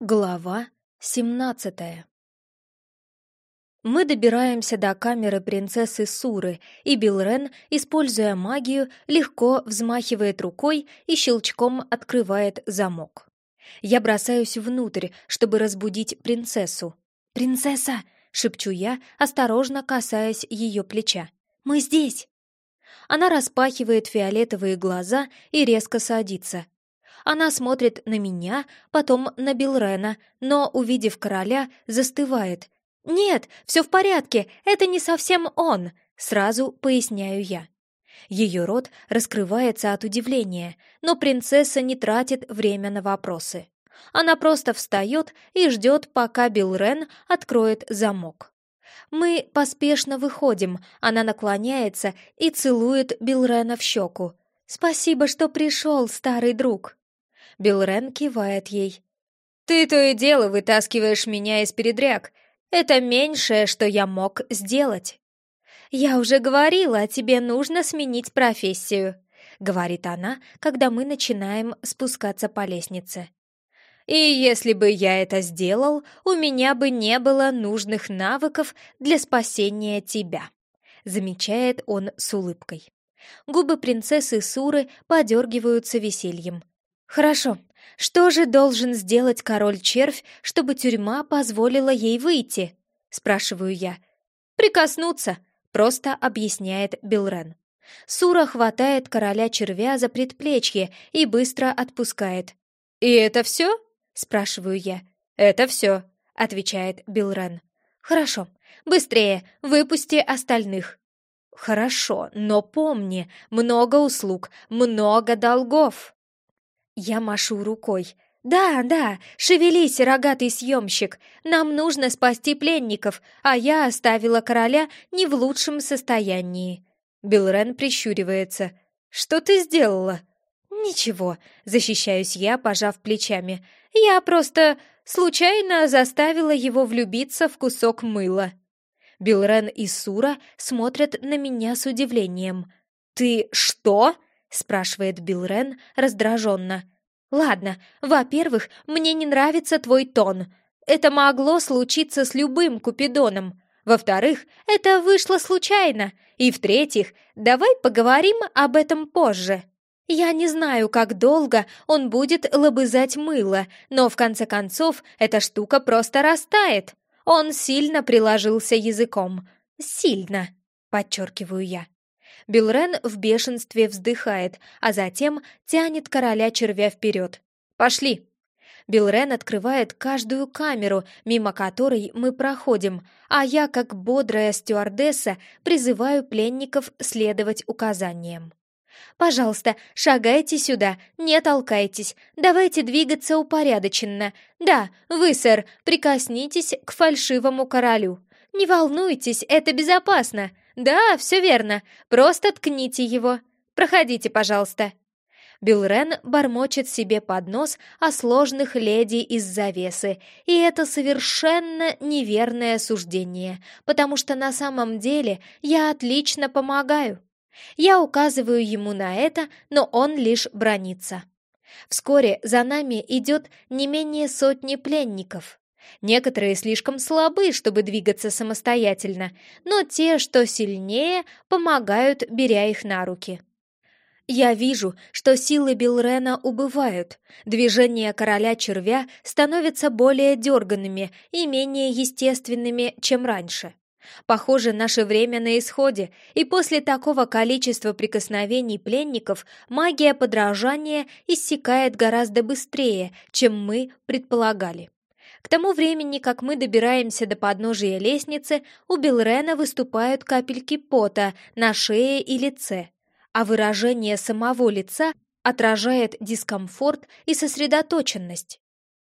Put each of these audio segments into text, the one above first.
Глава 17 Мы добираемся до камеры принцессы Суры, и Билрен, используя магию, легко взмахивает рукой и щелчком открывает замок. Я бросаюсь внутрь, чтобы разбудить принцессу. «Принцесса!» — шепчу я, осторожно касаясь ее плеча. «Мы здесь!» Она распахивает фиолетовые глаза и резко садится — она смотрит на меня, потом на Билрена, но, увидев короля, застывает. «Нет, все в порядке, это не совсем он», — сразу поясняю я. Ее рот раскрывается от удивления, но принцесса не тратит время на вопросы. Она просто встает и ждет, пока Билрен откроет замок. Мы поспешно выходим, она наклоняется и целует Билрена в щеку. «Спасибо, что пришел, старый друг!» Билрен кивает ей. «Ты то и дело вытаскиваешь меня из передряг. Это меньшее, что я мог сделать». «Я уже говорила, тебе нужно сменить профессию», — говорит она, когда мы начинаем спускаться по лестнице. «И если бы я это сделал, у меня бы не было нужных навыков для спасения тебя», — замечает он с улыбкой. Губы принцессы Суры подергиваются весельем. Хорошо. Что же должен сделать король-червь, чтобы тюрьма позволила ей выйти? Спрашиваю я. Прикоснуться, просто объясняет Билрен. Сура хватает короля-червя за предплечье и быстро отпускает. «И это все?» — спрашиваю я. «Это все», — отвечает Билрен. «Хорошо. Быстрее, выпусти остальных». «Хорошо, но помни, много услуг, много долгов». Я машу рукой. «Да, да, шевелись, рогатый съемщик. Нам нужно спасти пленников, а я оставила короля не в лучшем состоянии». Билрен прищуривается. «Что ты сделала?» «Ничего», — защищаюсь я, пожав плечами. «Я просто случайно заставила его влюбиться в кусок мыла». Билрен и Сура смотрят на меня с удивлением. «Ты что?» — спрашивает Билрен раздраженно. «Ладно, во-первых, мне не нравится твой тон. Это могло случиться с любым Купидоном. Во-вторых, это вышло случайно. И в-третьих, давай поговорим об этом позже. Я не знаю, как долго он будет лобызать мыло, но в конце концов эта штука просто растает. Он сильно приложился языком. Сильно, подчеркиваю я. Билрен в бешенстве вздыхает, а затем тянет короля червя вперед. «Пошли!» Билрен открывает каждую камеру, мимо которой мы проходим, а я, как бодрая стюардесса, призываю пленников следовать указаниям. «Пожалуйста, шагайте сюда, не толкайтесь, давайте двигаться упорядоченно. Да, вы, сэр, прикоснитесь к фальшивому королю. Не волнуйтесь, это безопасно. «Да, все верно. Просто ткните его. Проходите, пожалуйста». Билрен бормочет себе под нос о сложных леди из завесы, и это совершенно неверное суждение, потому что на самом деле я отлично помогаю. Я указываю ему на это, но он лишь бронится. Вскоре за нами идет не менее сотни пленников. Некоторые слишком слабы, чтобы двигаться самостоятельно, но те, что сильнее, помогают, беря их на руки. Я вижу, что силы Билрена убывают, движения короля червя становятся более дерганными и менее естественными, чем раньше. Похоже, наше время на исходе, и после такого количества прикосновений пленников магия подражания иссякает гораздо быстрее, чем мы предполагали. К тому времени, как мы добираемся до подножия лестницы, у Билрена выступают капельки пота на шее и лице, а выражение самого лица отражает дискомфорт и сосредоточенность.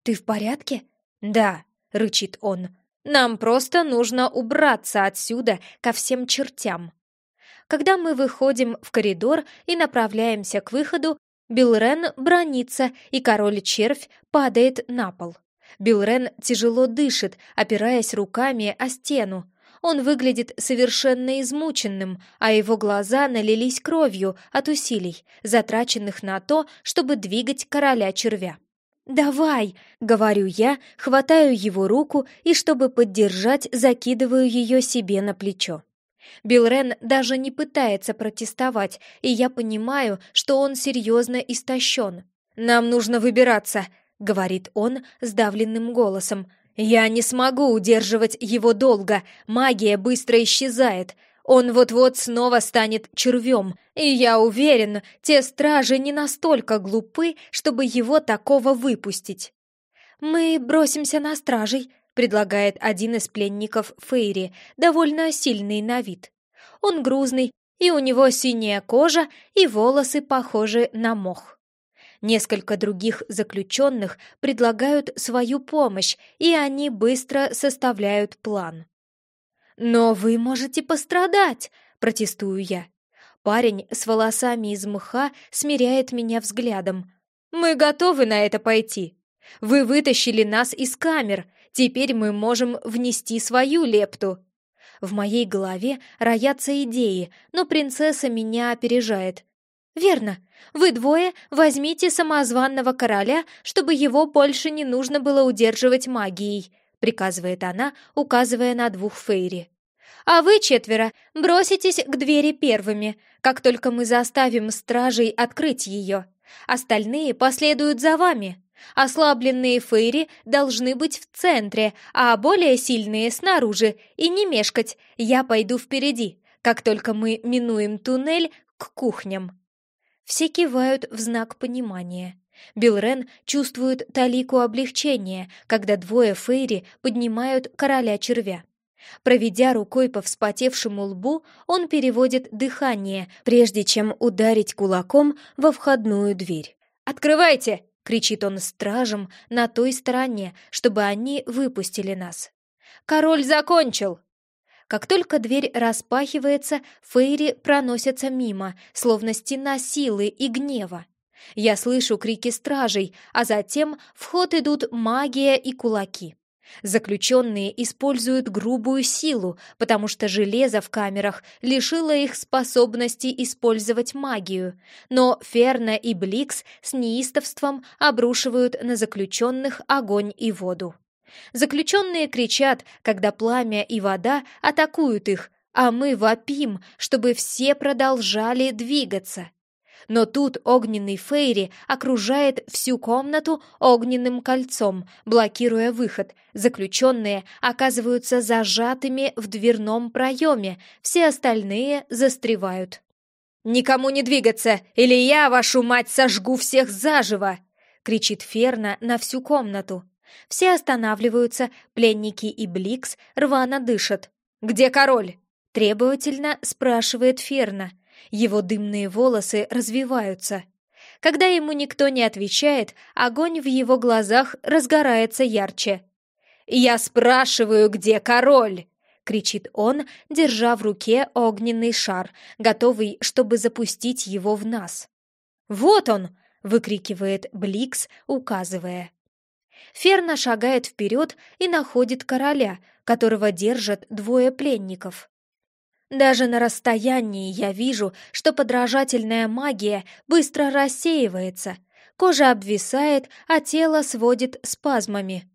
«Ты в порядке?» «Да», — рычит он. «Нам просто нужно убраться отсюда ко всем чертям». Когда мы выходим в коридор и направляемся к выходу, Билрен бронится, и король-червь падает на пол. Билрен тяжело дышит, опираясь руками о стену. Он выглядит совершенно измученным, а его глаза налились кровью от усилий, затраченных на то, чтобы двигать короля червя. «Давай!» — говорю я, хватаю его руку и, чтобы поддержать, закидываю ее себе на плечо. Билрен даже не пытается протестовать, и я понимаю, что он серьезно истощен. «Нам нужно выбираться», — говорит он сдавленным голосом. «Я не смогу удерживать его долго, магия быстро исчезает. Он вот-вот снова станет червем, и я уверен, те стражи не настолько глупы, чтобы его такого выпустить». «Мы бросимся на стражей», — предлагает один из пленников Фейри, довольно сильный на вид. Он грузный, и у него синяя кожа, и волосы похожи на мох. Несколько других заключенных предлагают свою помощь, и они быстро составляют план. «Но вы можете пострадать!» — протестую я. Парень с волосами из мха смиряет меня взглядом. «Мы готовы на это пойти. Вы вытащили нас из камер, теперь мы можем внести свою лепту». В моей голове роятся идеи, но принцесса меня опережает. «Верно. Вы двое возьмите самозванного короля, чтобы его больше не нужно было удерживать магией», приказывает она, указывая на двух фейри. «А вы четверо броситесь к двери первыми, как только мы заставим стражей открыть ее. Остальные последуют за вами. Ослабленные фейри должны быть в центре, а более сильные снаружи, и не мешкать, я пойду впереди, как только мы минуем туннель к кухням». Все кивают в знак понимания. Билрен чувствует талику облегчения, когда двое фейри поднимают короля червя. Проведя рукой по вспотевшему лбу, он переводит дыхание, прежде чем ударить кулаком во входную дверь. «Открывайте!» — кричит он стражам на той стороне, чтобы они выпустили нас. «Король закончил!» Как только дверь распахивается, фейри проносятся мимо, словно стена силы и гнева. Я слышу крики стражей, а затем в ход идут магия и кулаки. Заключенные используют грубую силу, потому что железо в камерах лишило их способности использовать магию, но Ферна и Бликс с неистовством обрушивают на заключенных огонь и воду. Заключенные кричат, когда пламя и вода атакуют их, а мы вопим, чтобы все продолжали двигаться. Но тут огненный Фейри окружает всю комнату огненным кольцом, блокируя выход. Заключенные оказываются зажатыми в дверном проеме, все остальные застревают. «Никому не двигаться, или я, вашу мать, сожгу всех заживо!» — кричит Ферна на всю комнату. Все останавливаются, пленники и Бликс рвано дышат. «Где король?» — требовательно спрашивает Ферна. Его дымные волосы развиваются. Когда ему никто не отвечает, огонь в его глазах разгорается ярче. «Я спрашиваю, где король?» — кричит он, держа в руке огненный шар, готовый, чтобы запустить его в нас. «Вот он!» — выкрикивает Бликс, указывая. Ферна шагает вперед и находит короля, которого держат двое пленников. Даже на расстоянии я вижу, что подражательная магия быстро рассеивается. Кожа обвисает, а тело сводит спазмами.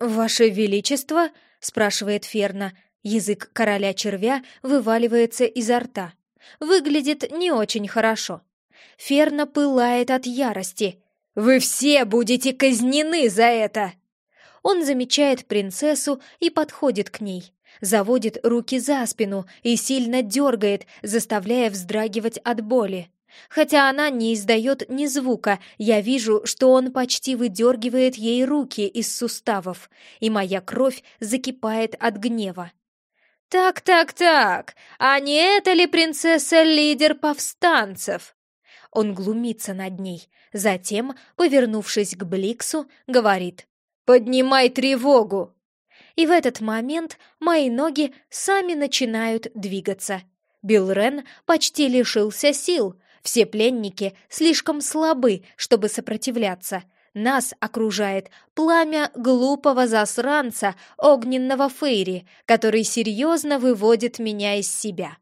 «Ваше Величество?» — спрашивает Ферна. Язык короля червя вываливается изо рта. Выглядит не очень хорошо. Ферна пылает от ярости. «Вы все будете казнены за это!» Он замечает принцессу и подходит к ней заводит руки за спину и сильно дергает, заставляя вздрагивать от боли. Хотя она не издает ни звука, я вижу, что он почти выдергивает ей руки из суставов, и моя кровь закипает от гнева. «Так, так, так, а не это ли принцесса лидер повстанцев?» Он глумится над ней, затем, повернувшись к Бликсу, говорит «Поднимай тревогу!» и в этот момент мои ноги сами начинают двигаться. Билл Рен почти лишился сил, все пленники слишком слабы, чтобы сопротивляться. Нас окружает пламя глупого засранца огненного Фейри, который серьезно выводит меня из себя.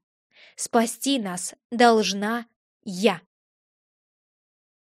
Спасти нас должна я.